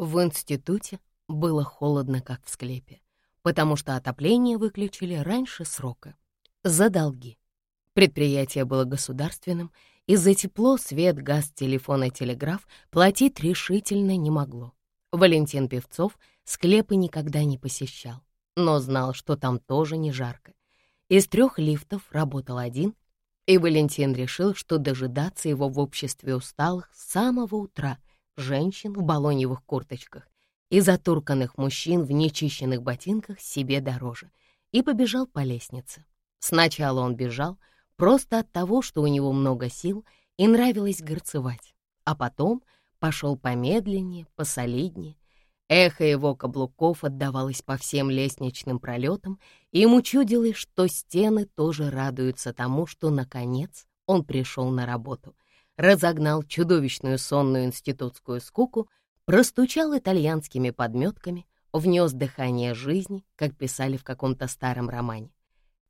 В институте было холодно, как в склепе, потому что отопление выключили раньше срока. За долги. Предприятие было государственным, и за тепло, свет, газ, телефон и телеграф платить решительно не могло. Валентин Певцов склепы никогда не посещал, но знал, что там тоже не жарко. Из трех лифтов работал один, и Валентин решил, что дожидаться его в обществе усталых с самого утра — женщин в балоневых курточках и затурканных мужчин в нечищенных ботинках себе дороже, и побежал по лестнице. Сначала он бежал просто от того, что у него много сил и нравилось горцевать, а потом пошел помедленнее, посолиднее. Эхо его каблуков отдавалось по всем лестничным пролетам, и ему чудилось, что стены тоже радуются тому, что, наконец, он пришел на работу — разогнал чудовищную сонную институтскую скуку, простучал итальянскими подметками, внес дыхание жизни, как писали в каком-то старом романе.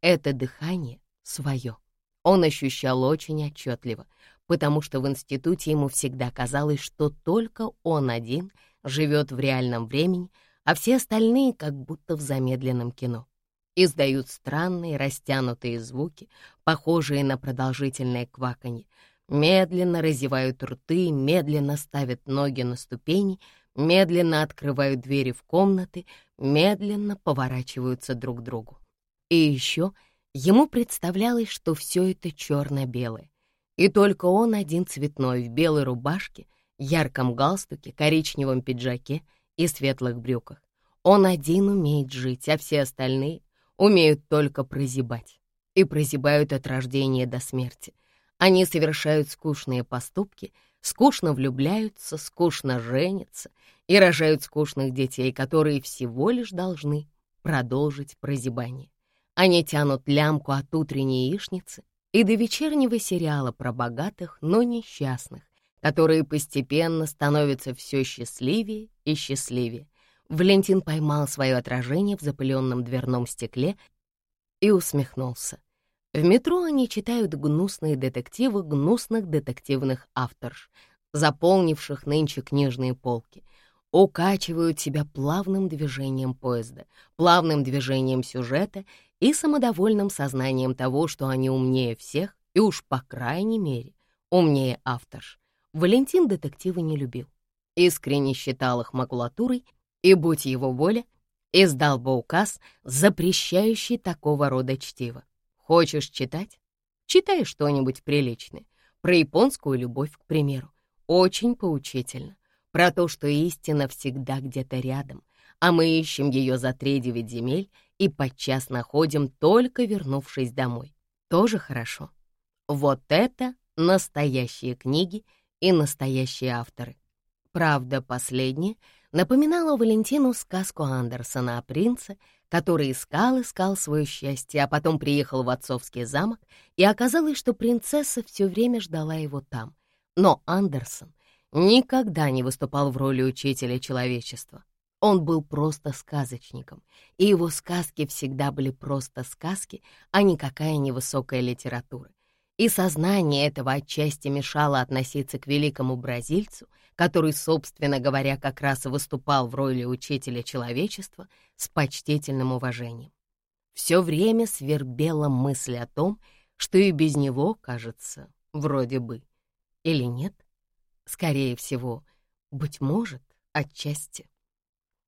Это дыхание свое. Он ощущал очень отчетливо, потому что в институте ему всегда казалось, что только он один живет в реальном времени, а все остальные как будто в замедленном кино. Издают странные растянутые звуки, похожие на продолжительное кваканье, медленно разевают рты, медленно ставят ноги на ступени, медленно открывают двери в комнаты, медленно поворачиваются друг к другу. И еще ему представлялось, что все это черно-белое, и только он один цветной в белой рубашке, ярком галстуке, коричневом пиджаке и светлых брюках. Он один умеет жить, а все остальные умеют только прозябать. И прозябают от рождения до смерти — они совершают скучные поступки, скучно влюбляются, скучно женятся и рожают скучных детей, которые всего лишь должны продолжить прозябание. Они тянут лямку от утренней яичницы и до вечернего сериала про богатых, но несчастных, которые постепенно становятся все счастливее и счастливее. Валентин поймал свое отражение в запыленном дверном стекле и усмехнулся. В метро они читают гнусные детективы гнусных детективных авторш, заполнивших нынче книжные полки, укачивают себя плавным движением поезда, плавным движением сюжета и самодовольным сознанием того, что они умнее всех и уж по крайней мере умнее авторш. Валентин детективы не любил, искренне считал их макулатурой и, будь его воля, издал бы указ, запрещающий такого рода чтиво. Хочешь читать? Читай что-нибудь приличное. Про японскую любовь, к примеру. Очень поучительно. Про то, что истина всегда где-то рядом, а мы ищем ее за три-девять земель и подчас находим, только вернувшись домой. Тоже хорошо. Вот это настоящие книги и настоящие авторы. Правда, последнее напоминало Валентину сказку Андерсона о принце, который искал-искал свое счастье, а потом приехал в отцовский замок, и оказалось, что принцесса все время ждала его там. Но Андерсон никогда не выступал в роли учителя человечества. Он был просто сказочником, и его сказки всегда были просто сказки, а никакая невысокая литература и сознание этого отчасти мешало относиться к великому бразильцу, который, собственно говоря, как раз и выступал в роли учителя человечества с почтительным уважением. Все время свербела мысль о том, что и без него, кажется, вроде бы. Или нет? Скорее всего, быть может, отчасти.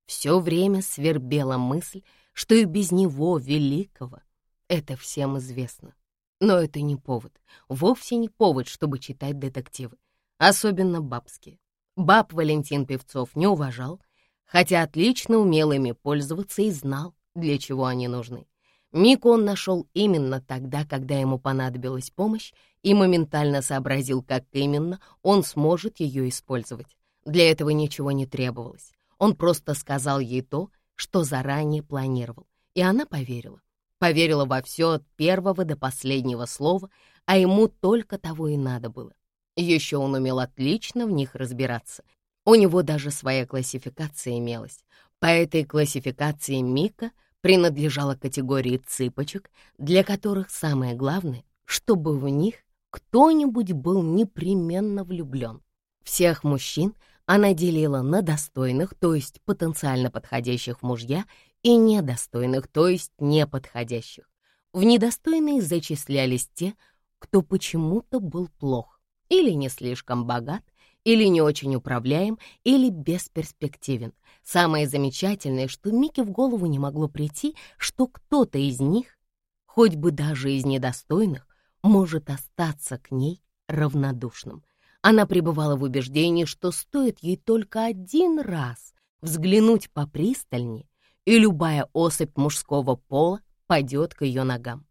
Все время свербела мысль, что и без него, великого, это всем известно. Но это не повод, вовсе не повод, чтобы читать детективы, особенно бабские. Баб Валентин Певцов не уважал, хотя отлично умел ими пользоваться и знал, для чего они нужны. Мику он нашел именно тогда, когда ему понадобилась помощь, и моментально сообразил, как именно он сможет ее использовать. Для этого ничего не требовалось. Он просто сказал ей то, что заранее планировал, и она поверила поверила во все от первого до последнего слова, а ему только того и надо было. Еще он умел отлично в них разбираться. У него даже своя классификация имелась. По этой классификации Мика принадлежала категории цыпочек, для которых самое главное, чтобы в них кто-нибудь был непременно влюблен. Всех мужчин она делила на достойных, то есть потенциально подходящих мужья, и недостойных, то есть неподходящих. В недостойные зачислялись те, кто почему-то был плох, или не слишком богат, или не очень управляем, или бесперспективен. Самое замечательное, что Мике в голову не могло прийти, что кто-то из них, хоть бы даже из недостойных, может остаться к ней равнодушным. Она пребывала в убеждении, что стоит ей только один раз взглянуть попристальнее, и любая особь мужского пола падет к ее ногам.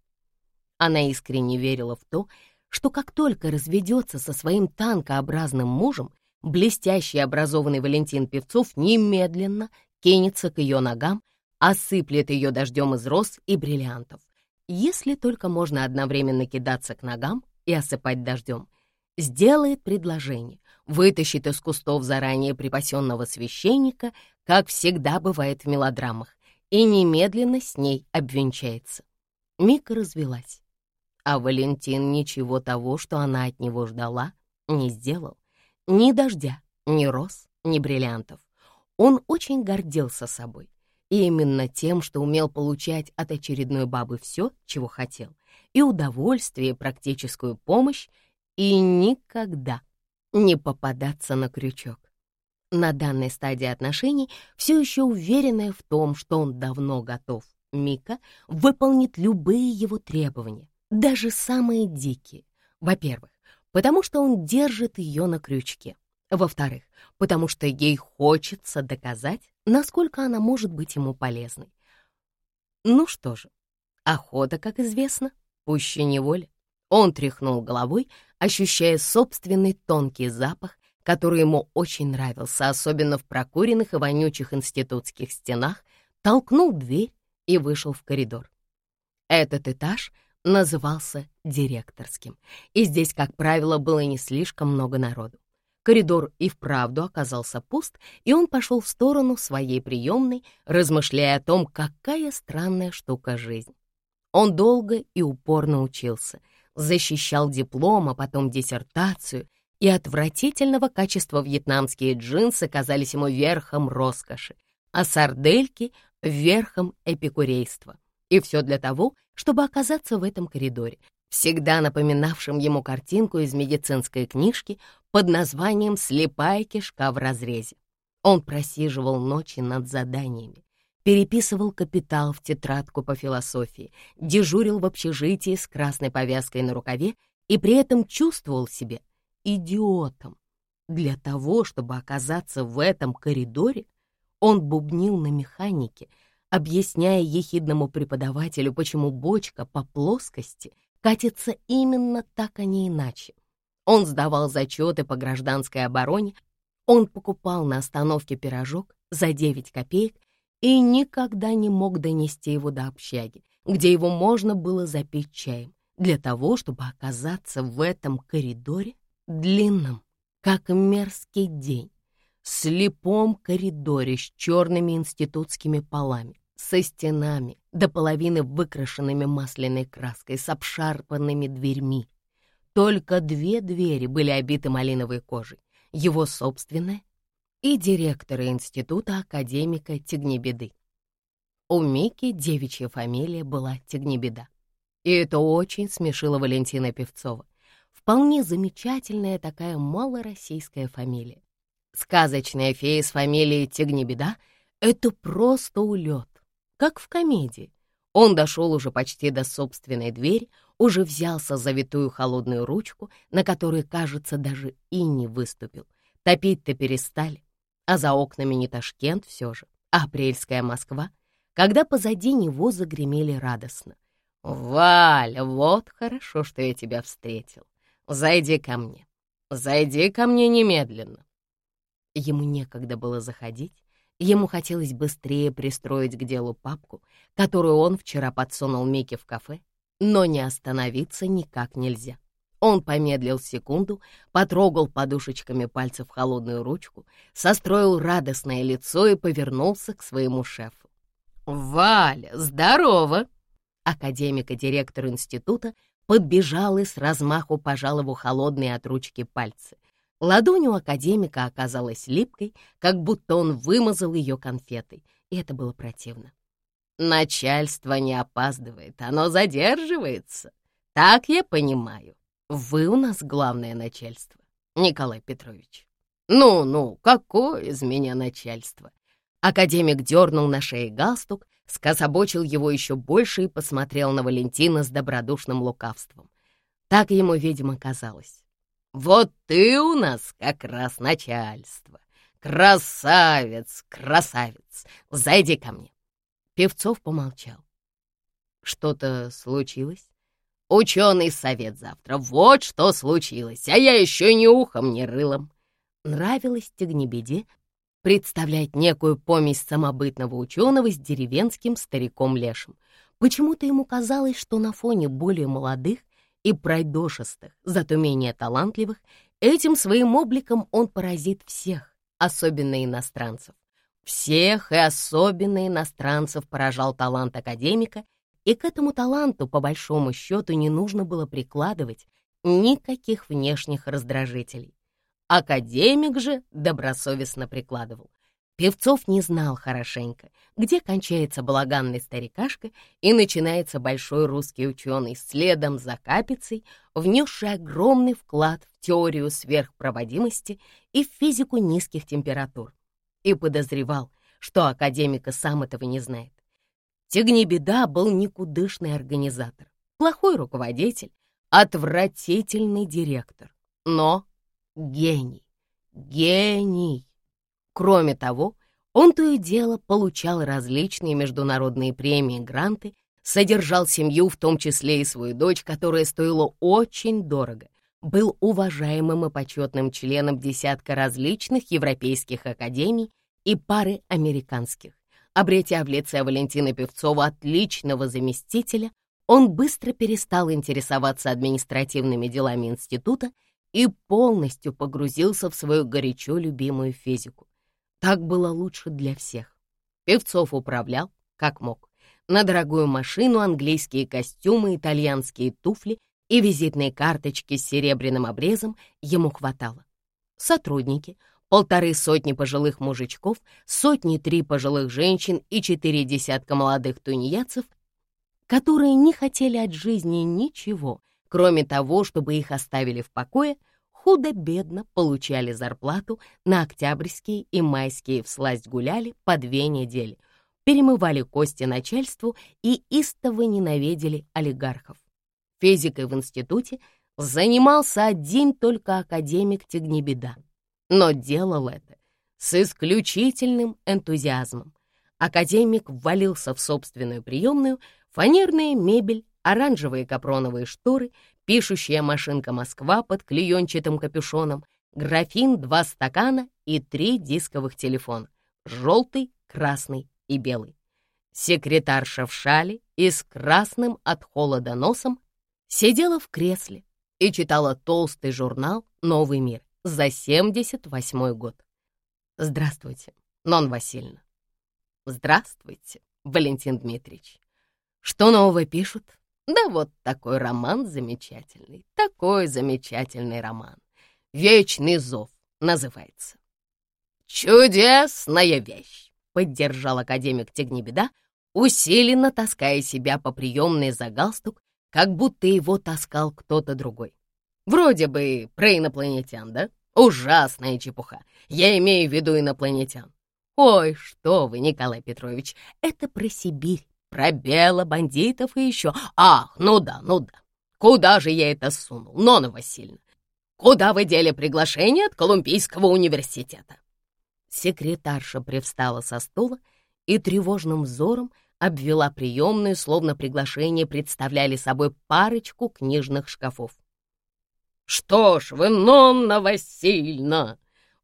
Она искренне верила в то, что как только разведется со своим танкообразным мужем, блестящий образованный Валентин Певцов немедленно кинется к ее ногам, осыплет ее дождем из роз и бриллиантов. Если только можно одновременно кидаться к ногам и осыпать дождем, сделает предложение, вытащит из кустов заранее припасенного священника, как всегда бывает в мелодрамах, и немедленно с ней обвенчается. Мика развелась. А Валентин ничего того, что она от него ждала, не сделал. Ни дождя, ни роз, ни бриллиантов. Он очень гордился собой. И именно тем, что умел получать от очередной бабы все, чего хотел, и удовольствие, и практическую помощь, и никогда не попадаться на крючок. На данной стадии отношений, все еще уверенная в том, что он давно готов, Мика выполнит любые его требования, даже самые дикие. Во-первых, потому что он держит ее на крючке. Во-вторых, потому что ей хочется доказать, насколько она может быть ему полезной. Ну что же, охота, как известно, пуще неволя. Он тряхнул головой, ощущая собственный тонкий запах, который ему очень нравился, особенно в прокуренных и вонючих институтских стенах, толкнул дверь и вышел в коридор. Этот этаж назывался директорским, и здесь, как правило, было не слишком много народу. Коридор и вправду оказался пуст, и он пошел в сторону своей приемной, размышляя о том, какая странная штука жизнь. Он долго и упорно учился, защищал диплом, а потом диссертацию, и отвратительного качества вьетнамские джинсы казались ему верхом роскоши, а сардельки — верхом эпикурейства. И все для того, чтобы оказаться в этом коридоре, всегда напоминавшем ему картинку из медицинской книжки под названием «Слепая кишка в разрезе». Он просиживал ночи над заданиями, переписывал капитал в тетрадку по философии, дежурил в общежитии с красной повязкой на рукаве и при этом чувствовал себя идиотом. Для того, чтобы оказаться в этом коридоре, он бубнил на механике, объясняя ехидному преподавателю, почему бочка по плоскости катится именно так, а не иначе. Он сдавал зачеты по гражданской обороне, он покупал на остановке пирожок за 9 копеек и никогда не мог донести его до общаги, где его можно было запить чаем, для того, чтобы оказаться в этом коридоре длинном, как мерзкий день, слепом коридоре с черными институтскими полами, со стенами, до половины выкрашенными масляной краской, с обшарпанными дверьми. Только две двери были обиты малиновой кожей, его собственная и директора института академика Тегнебеды. У Мики девичья фамилия была Тегнебеда. И это очень смешило Валентина Певцова. Вполне замечательная такая малороссийская фамилия. Сказочная фея с фамилией Тегнебеда — это просто улет как в комедии. Он дошел уже почти до собственной двери, уже взялся за витую холодную ручку, на которой, кажется, даже и не выступил. Топить-то перестали, а за окнами не Ташкент все же, а апрельская Москва, когда позади него загремели радостно. «Валя, вот хорошо, что я тебя встретил. Зайди ко мне. Зайди ко мне немедленно». Ему некогда было заходить, Ему хотелось быстрее пристроить к делу папку, которую он вчера подсунул Мике в кафе, но не остановиться никак нельзя. Он помедлил секунду, потрогал подушечками пальцев холодную ручку, состроил радостное лицо и повернулся к своему шефу. «Валя, здорово!» Академик и директор института подбежал и с размаху пожал его холодные от ручки пальцы. Ладонь у академика оказалась липкой, как будто он вымазал ее конфетой, и это было противно. Начальство не опаздывает, оно задерживается. Так я понимаю. Вы у нас главное начальство, Николай Петрович. Ну-ну, какое из меня начальство? Академик дернул на шее галстук, скособочил его еще больше и посмотрел на Валентина с добродушным лукавством. Так ему, видимо, казалось. «Вот ты у нас как раз начальство! Красавец, красавец! Зайди ко мне!» Певцов помолчал. «Что-то случилось?» «Ученый совет завтра, вот что случилось, а я еще ни ухом, ни рылом!» Нравилось Тегнебеде представлять некую помесь самобытного ученого с деревенским стариком-лешим. Почему-то ему казалось, что на фоне более молодых и пройдошистых, зато менее талантливых, этим своим обликом он поразит всех, особенно иностранцев. Всех и особенно иностранцев поражал талант академика, и к этому таланту, по большому счету, не нужно было прикладывать никаких внешних раздражителей. Академик же добросовестно прикладывал. Певцов не знал хорошенько, где кончается балаганный старикашка и начинается большой русский ученый следом за капицей, внесший огромный вклад в теорию сверхпроводимости и в физику низких температур. И подозревал, что академика сам этого не знает. Тягнебеда был никудышный организатор, плохой руководитель, отвратительный директор, но гений, гений. Кроме того, он то и дело получал различные международные премии и гранты, содержал семью, в том числе и свою дочь, которая стоила очень дорого, был уважаемым и почетным членом десятка различных европейских академий и пары американских. Обретя в лице Валентина Певцова отличного заместителя, он быстро перестал интересоваться административными делами института и полностью погрузился в свою горячо любимую физику. Так было лучше для всех. Певцов управлял, как мог. На дорогую машину английские костюмы, итальянские туфли и визитные карточки с серебряным обрезом ему хватало. Сотрудники, полторы сотни пожилых мужичков, сотни-три пожилых женщин и четыре десятка молодых тунеядцев, которые не хотели от жизни ничего, кроме того, чтобы их оставили в покое — худо-бедно получали зарплату на октябрьские и майские всласть гуляли по две недели, перемывали кости начальству и истово ненавидели олигархов. Физикой в институте занимался один только академик Тегнебеда, но делал это с исключительным энтузиазмом. Академик ввалился в собственную приемную, фанерная мебель, оранжевые капроновые шторы — пишущая машинка «Москва» под клеенчатым капюшоном, графин, два стакана и три дисковых телефона — желтый, красный и белый. Секретарша в шале и с красным от холода носом сидела в кресле и читала толстый журнал «Новый мир» за 78 год. «Здравствуйте, Нон Васильевна». «Здравствуйте, Валентин Дмитриевич. Что нового пишут?» Да вот такой роман замечательный, такой замечательный роман. «Вечный зов» называется. «Чудесная вещь!» — поддержал академик Тегнебеда, усиленно таская себя по приемной за галстук, как будто его таскал кто-то другой. Вроде бы про инопланетян, да? Ужасная чепуха. Я имею в виду инопланетян. Ой, что вы, Николай Петрович, это про Сибирь. Про бело бандитов и еще... Ах, ну да, ну да. Куда же я это сунул, Нона Васильевна? Куда вы дели приглашение от Колумбийского университета?» Секретарша привстала со стула и тревожным взором обвела приемную, словно приглашение представляли собой парочку книжных шкафов. «Что ж вы, Нонна Васильевна!»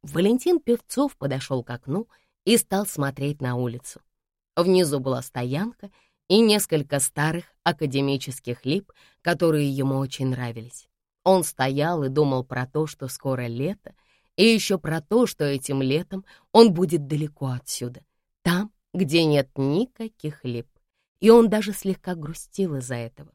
Валентин Певцов подошел к окну и стал смотреть на улицу. Внизу была стоянка и несколько старых академических лип, которые ему очень нравились. Он стоял и думал про то, что скоро лето, и еще про то, что этим летом он будет далеко отсюда, там, где нет никаких лип. И он даже слегка грустил из-за этого.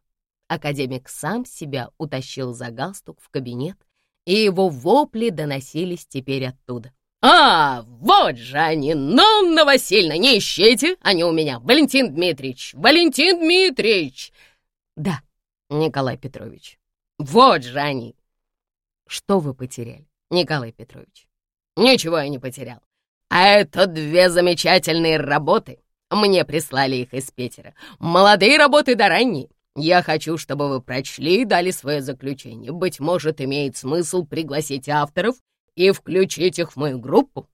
Академик сам себя утащил за галстук в кабинет и его вопли доносились теперь оттуда. «А, вот же они! Нонна Васильевна, не ищите! Они у меня! Валентин Дмитриевич! Валентин Дмитриевич!» «Да, Николай Петрович. Вот же они!» «Что вы потеряли, Николай Петрович?» «Ничего я не потерял. А это две замечательные работы. Мне прислали их из Питера. Молодые работы да ранние. Я хочу, чтобы вы прочли и дали свое заключение. Быть может, имеет смысл пригласить авторов и включить их в мою группу.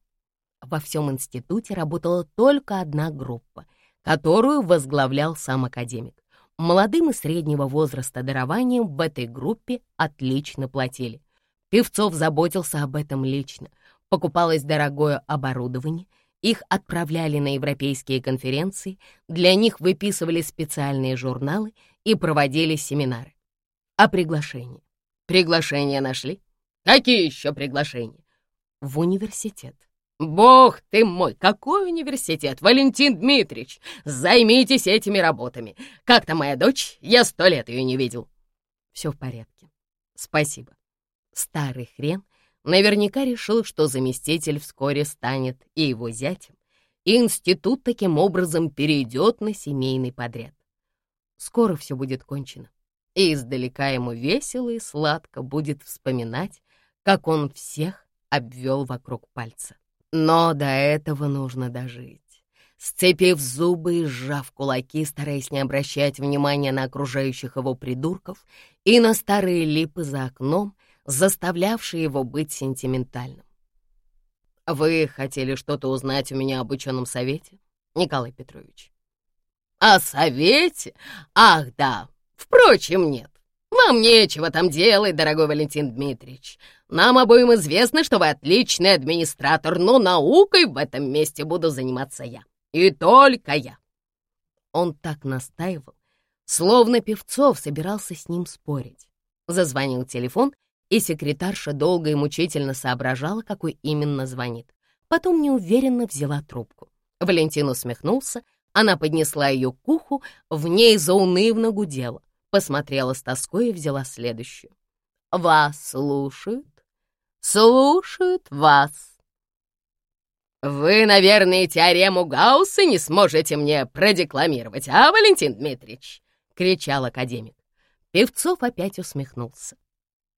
Во всем институте работала только одна группа, которую возглавлял сам академик. Молодым и среднего возраста дарованием в этой группе отлично платили. Певцов заботился об этом лично. Покупалось дорогое оборудование, их отправляли на европейские конференции, для них выписывали специальные журналы и проводили семинары. А приглашения? Приглашения нашли? Какие еще приглашения? В университет. Бог ты мой, какой университет, Валентин Дмитриевич! Займитесь этими работами. Как то моя дочь? Я сто лет ее не видел. Все в порядке. Спасибо. Старый хрен наверняка решил, что заместитель вскоре станет и его зятем, и институт таким образом перейдет на семейный подряд. Скоро все будет кончено, и издалека ему весело и сладко будет вспоминать, как он всех обвел вокруг пальца. Но до этого нужно дожить. Сцепив зубы и сжав кулаки, стараясь не обращать внимания на окружающих его придурков и на старые липы за окном, заставлявшие его быть сентиментальным. «Вы хотели что-то узнать у меня об ученом совете, Николай Петрович?» «О совете? Ах, да! Впрочем, нет. Вам нечего там делать, дорогой Валентин Дмитриевич. Нам обоим известно, что вы отличный администратор, но наукой в этом месте буду заниматься я. И только я. Он так настаивал, словно Певцов собирался с ним спорить. Зазвонил телефон, и секретарша долго и мучительно соображала, какой именно звонит. Потом неуверенно взяла трубку. Валентин усмехнулся, она поднесла ее к уху, в ней заунывно гудела посмотрела с тоской и взяла следующую. «Вас слушают? Слушают вас!» «Вы, наверное, теорему Гаусса не сможете мне продекламировать, а, Валентин Дмитриевич?» — кричал академик. Певцов опять усмехнулся.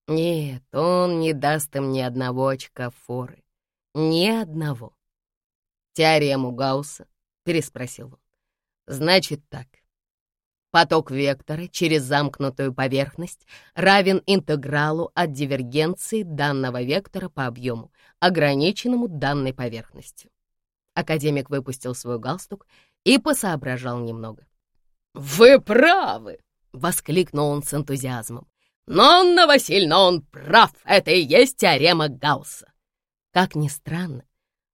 «Нет, он не даст им ни одного очка форы. Ни одного». «Теорему Гаусса?» — переспросил он. «Значит так. Поток вектора через замкнутую поверхность равен интегралу от дивергенции данного вектора по объему, ограниченному данной поверхностью. Академик выпустил свой галстук и посоображал немного. «Вы правы!» — воскликнул он с энтузиазмом. «Но, Анна Васильевна, он прав! Это и есть теорема Гаусса!» Как ни странно,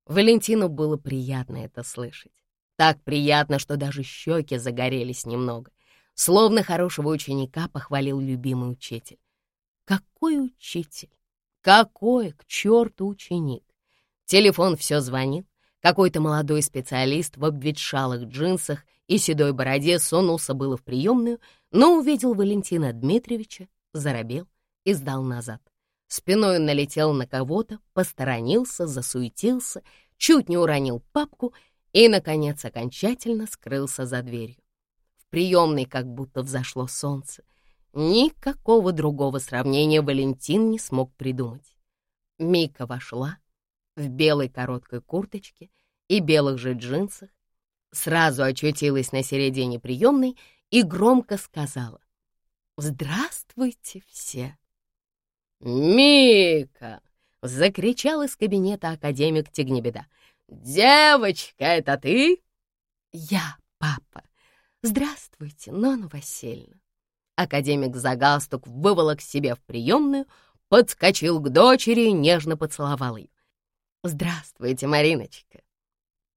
Валентину было приятно это слышать. Так приятно, что даже щеки загорелись немного. Словно хорошего ученика похвалил любимый учитель. Какой учитель? Какой к черту ученик? Телефон все звонил. Какой-то молодой специалист в обветшалых джинсах и седой бороде сунулся было в приемную, но увидел Валентина Дмитриевича, заробел и сдал назад. Спиной налетел на кого-то, посторонился, засуетился, чуть не уронил папку и, наконец, окончательно скрылся за дверью приемной как будто взошло солнце. Никакого другого сравнения Валентин не смог придумать. Мика вошла в белой короткой курточке и белых же джинсах, сразу очутилась на середине приемной и громко сказала «Здравствуйте все!» «Мика!» — закричал из кабинета академик Тигнебеда. «Девочка, это ты?» «Я, папа!» «Здравствуйте, Нонна Васильевна!» Академик за галстук выволок себе в приемную, подскочил к дочери и нежно поцеловал ее. «Здравствуйте, Мариночка!»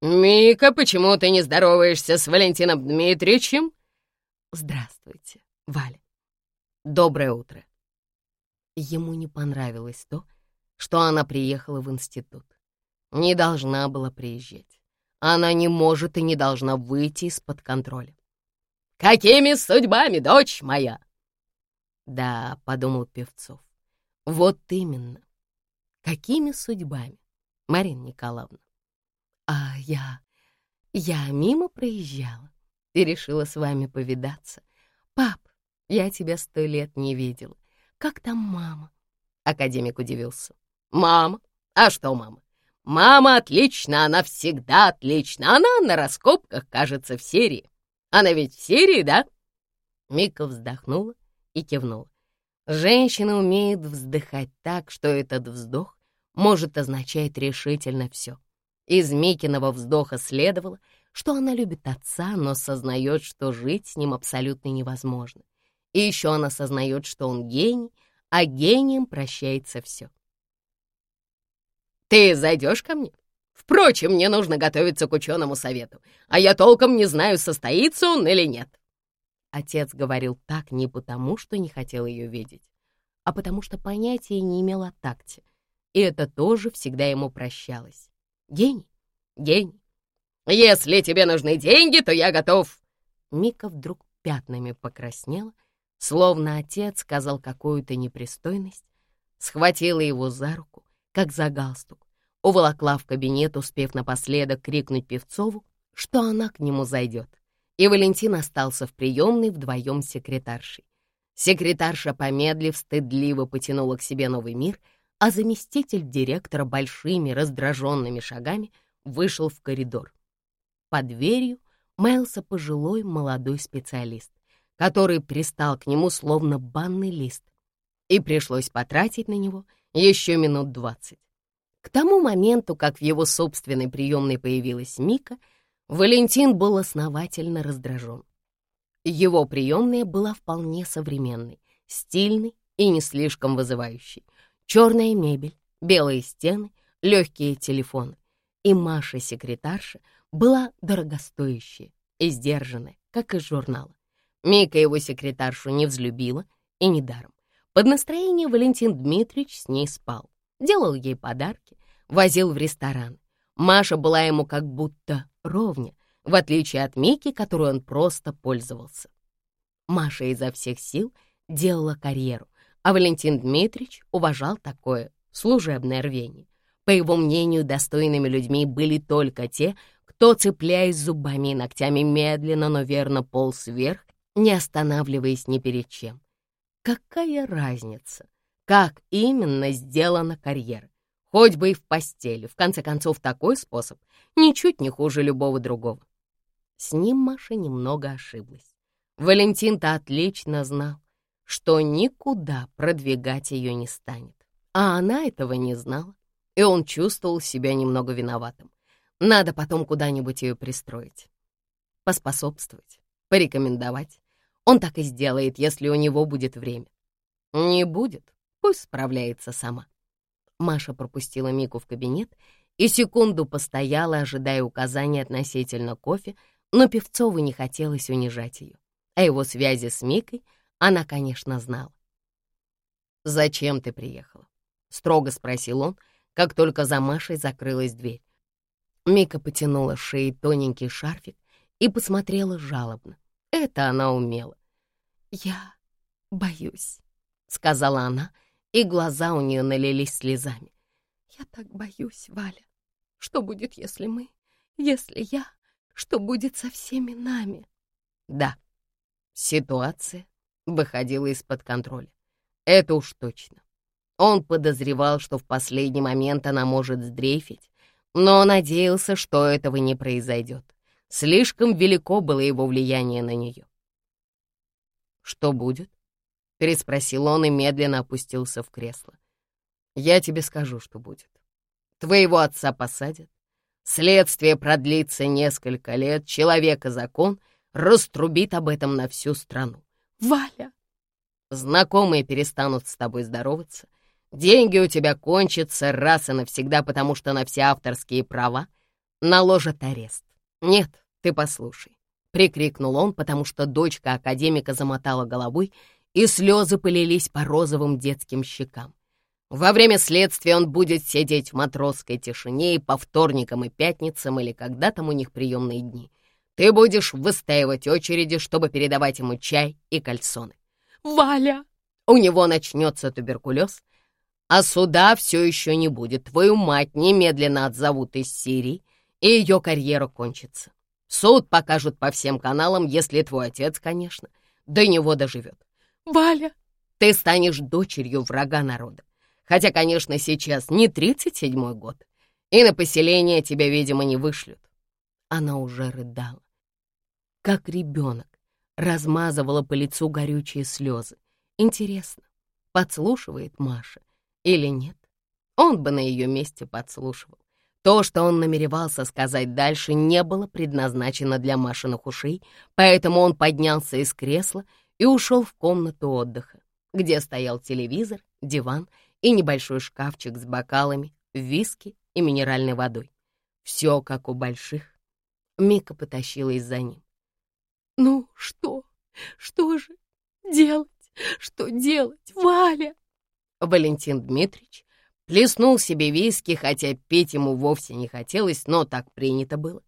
«Мика, почему ты не здороваешься с Валентином Дмитриевичем?» «Здравствуйте, Валя!» «Доброе утро!» Ему не понравилось то, что она приехала в институт. Не должна была приезжать. Она не может и не должна выйти из-под контроля. «Какими судьбами, дочь моя?» «Да», — подумал Певцов, — Вот именно. Какими судьбами, Марина Николаевна? А я... я мимо проезжала и решила с вами повидаться. Пап, я тебя сто лет не видела. Как там мама? Академик удивился. Мама? А что мама? Мама отлично, она всегда отлично. Она на раскопках, кажется, в серии. Она ведь в серии, да? Мика вздохнула и кивнула. Женщина умеет вздыхать так, что этот вздох может означать решительно все. Из Микиного вздоха следовало, что она любит отца, но сознает, что жить с ним абсолютно невозможно. И еще она сознает, что он гений, а гением прощается все. «Ты зайдешь ко мне? Впрочем, мне нужно готовиться к ученому совету, а я толком не знаю, состоится он или нет». Отец говорил так не потому, что не хотел ее видеть, а потому что понятия не имел о такте, и это тоже всегда ему прощалось. Гений, гений. «Если тебе нужны деньги, то я готов!» Мика вдруг пятнами покраснела, словно отец сказал какую-то непристойность, схватила его за руку, как за галстук, уволокла в кабинет, успев напоследок крикнуть Певцову, что она к нему зайдет. И Валентин остался в приемной вдвоем с секретаршей. Секретарша, помедлив, стыдливо потянула к себе новый мир, а заместитель директора большими раздраженными шагами вышел в коридор. Под дверью маялся пожилой молодой специалист который пристал к нему словно банный лист, и пришлось потратить на него еще минут двадцать. К тому моменту, как в его собственной приемной появилась Мика, Валентин был основательно раздражен. Его приемная была вполне современной, стильной и не слишком вызывающей. Черная мебель, белые стены, легкие телефоны. И Маша-секретарша была дорогостоящая и сдержанная, как из журнала. Мика его секретаршу не взлюбила, и недаром. Под настроение Валентин Дмитриевич с ней спал, делал ей подарки, возил в ресторан. Маша была ему как будто ровня, в отличие от Мики, которой он просто пользовался. Маша изо всех сил делала карьеру, а Валентин Дмитриевич уважал такое служебное рвение. По его мнению, достойными людьми были только те, кто, цепляясь зубами и ногтями, медленно, но верно полз вверх не останавливаясь ни перед чем. Какая разница, как именно сделана карьера? Хоть бы и в постели. В конце концов, такой способ ничуть не хуже любого другого. С ним Маша немного ошиблась. Валентин-то отлично знал, что никуда продвигать ее не станет. А она этого не знала, и он чувствовал себя немного виноватым. Надо потом куда-нибудь ее пристроить, поспособствовать порекомендовать. Он так и сделает, если у него будет время. Не будет, пусть справляется сама. Маша пропустила Мику в кабинет и секунду постояла, ожидая указаний относительно кофе, но Певцову не хотелось унижать ее. О его связи с Микой она, конечно, знала. «Зачем ты приехала?» — строго спросил он, как только за Машей закрылась дверь. Мика потянула шеей тоненький шарфик и посмотрела жалобно. Это она умела. «Я боюсь», — сказала она, и глаза у нее налились слезами. «Я так боюсь, Валя. Что будет, если мы, если я, что будет со всеми нами?» Да, ситуация выходила из-под контроля. Это уж точно. Он подозревал, что в последний момент она может сдрейфить, но надеялся, что этого не произойдет. Слишком велико было его влияние на нее. «Что будет?» — переспросил он и медленно опустился в кресло. «Я тебе скажу, что будет. Твоего отца посадят, следствие продлится несколько лет, человека-закон раструбит об этом на всю страну. Валя!» Знакомые перестанут с тобой здороваться, деньги у тебя кончатся раз и навсегда, потому что на все авторские права наложат арест. «Нет, ты послушай», — прикрикнул он, потому что дочка академика замотала головой, и слезы полились по розовым детским щекам. Во время следствия он будет сидеть в матросской тишине и по вторникам и пятницам или когда там у них приемные дни. Ты будешь выстаивать очереди, чтобы передавать ему чай и кальсоны. «Валя!» У него начнется туберкулез, А суда все еще не будет. Твою мать немедленно отзовут из Сирии, и ее карьера кончится. Суд покажут по всем каналам, если твой отец, конечно, до него доживет. Валя, ты станешь дочерью врага народа. Хотя, конечно, сейчас не 37-й год, и на поселение тебя, видимо, не вышлют. Она уже рыдала. Как ребенок, размазывала по лицу горючие слезы. Интересно, подслушивает Маша или нет? Он бы на ее месте подслушивал. То, что он намеревался сказать дальше, не было предназначено для Машиных ушей, поэтому он поднялся из кресла и ушел в комнату отдыха, где стоял телевизор, диван и небольшой шкафчик с бокалами, виски и минеральной водой. Все как у больших. Мика потащилась за ним. «Ну что? Что же делать? Что делать, Валя?» Валентин Дмитриевич Плеснул себе виски, хотя пить ему вовсе не хотелось, но так принято было.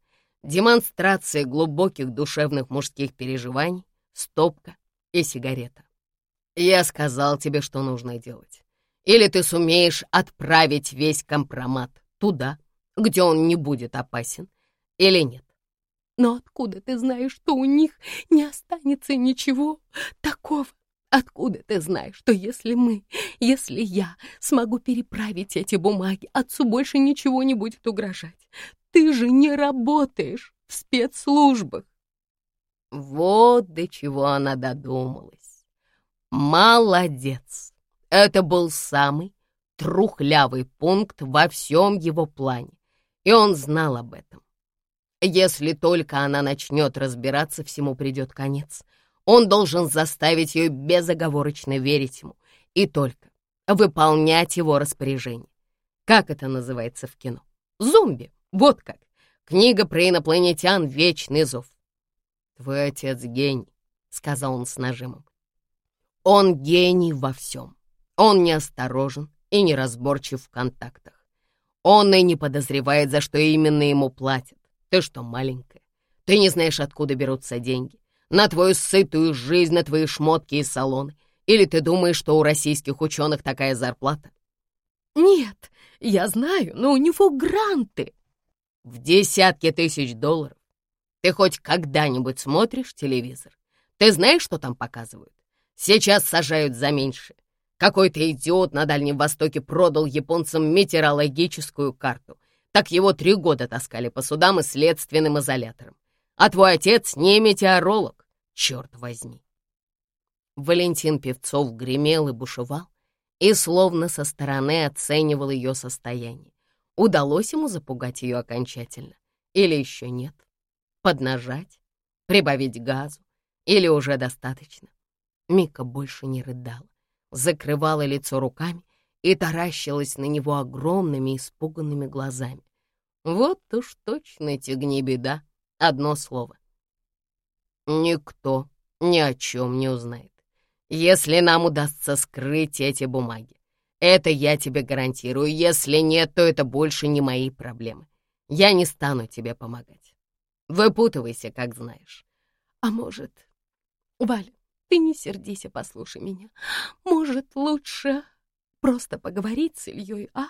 Демонстрация глубоких душевных мужских переживаний, стопка и сигарета. Я сказал тебе, что нужно делать. Или ты сумеешь отправить весь компромат туда, где он не будет опасен, или нет. Но откуда ты знаешь, что у них не останется ничего такого? Откуда ты знаешь, что если мы, если я смогу переправить эти бумаги, отцу больше ничего не будет угрожать? Ты же не работаешь в спецслужбах. Вот до чего она додумалась. Молодец! Это был самый трухлявый пункт во всем его плане, и он знал об этом. Если только она начнет разбираться, всему придет конец — он должен заставить ее безоговорочно верить ему и только выполнять его распоряжение. Как это называется в кино? Зомби. Вот как. Книга про инопланетян «Вечный зов». «Твой отец гений», — сказал он с нажимом. «Он гений во всем. Он неосторожен и неразборчив в контактах. Он и не подозревает, за что именно ему платят. Ты что, маленькая? Ты не знаешь, откуда берутся деньги на твою сытую жизнь, на твои шмотки и салоны? Или ты думаешь, что у российских ученых такая зарплата? Нет, я знаю, но у него гранты. В десятки тысяч долларов. Ты хоть когда-нибудь смотришь телевизор? Ты знаешь, что там показывают? Сейчас сажают за меньше. Какой-то идиот на Дальнем Востоке продал японцам метеорологическую карту. Так его три года таскали по судам и следственным изоляторам. А твой отец не метеоролог черт возьми. Валентин Певцов гремел и бушевал, и словно со стороны оценивал ее состояние. Удалось ему запугать ее окончательно? Или еще нет? Поднажать? Прибавить газу? Или уже достаточно? Мика больше не рыдала, закрывала лицо руками и таращилась на него огромными испуганными глазами. Вот уж точно тягни беда, одно слово. Никто ни о чем не узнает, если нам удастся скрыть эти бумаги. Это я тебе гарантирую. Если нет, то это больше не мои проблемы. Я не стану тебе помогать. Выпутывайся, как знаешь. А может... Валя, ты не сердись, послушай меня. Может, лучше просто поговорить с Ильей, а?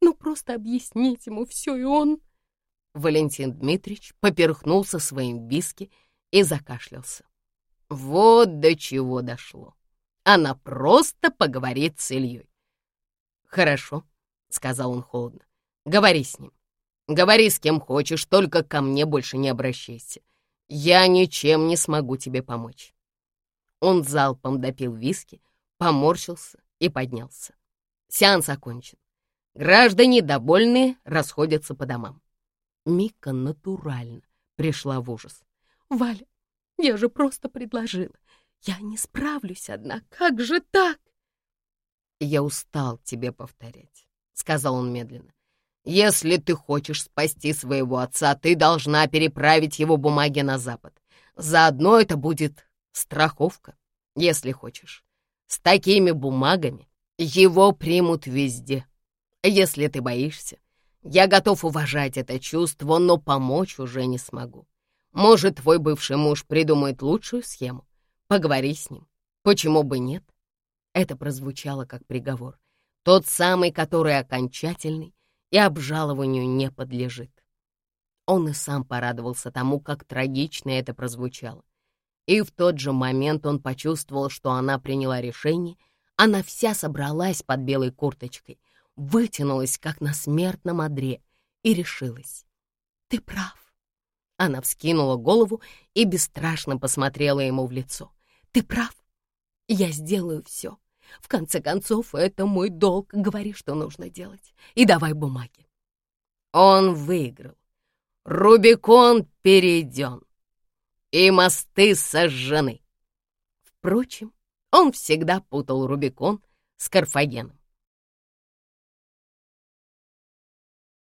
Ну, просто объяснить ему все, и он... Валентин Дмитриевич поперхнулся своим виски и закашлялся. Вот до чего дошло. Она просто поговорит с Ильей. «Хорошо», — сказал он холодно. «Говори с ним. Говори с кем хочешь, только ко мне больше не обращайся. Я ничем не смогу тебе помочь». Он залпом допил виски, поморщился и поднялся. Сеанс окончен. Граждане, довольные, расходятся по домам. Мика натурально пришла в ужас. Валя, я же просто предложила. Я не справлюсь одна. Как же так? Я устал тебе повторять, сказал он медленно. Если ты хочешь спасти своего отца, ты должна переправить его бумаги на Запад. Заодно это будет страховка, если хочешь. С такими бумагами его примут везде. Если ты боишься, я готов уважать это чувство, но помочь уже не смогу. Может, твой бывший муж придумает лучшую схему? Поговори с ним. Почему бы нет? Это прозвучало как приговор. Тот самый, который окончательный и обжалованию не подлежит. Он и сам порадовался тому, как трагично это прозвучало. И в тот же момент он почувствовал, что она приняла решение, она вся собралась под белой курточкой, вытянулась, как на смертном одре, и решилась. «Ты прав». Она вскинула голову и бесстрашно посмотрела ему в лицо. «Ты прав. Я сделаю все. В конце концов, это мой долг. Говори, что нужно делать. И давай бумаги». Он выиграл. Рубикон перейден, и мосты сожжены. Впрочем, он всегда путал Рубикон с Карфагеном.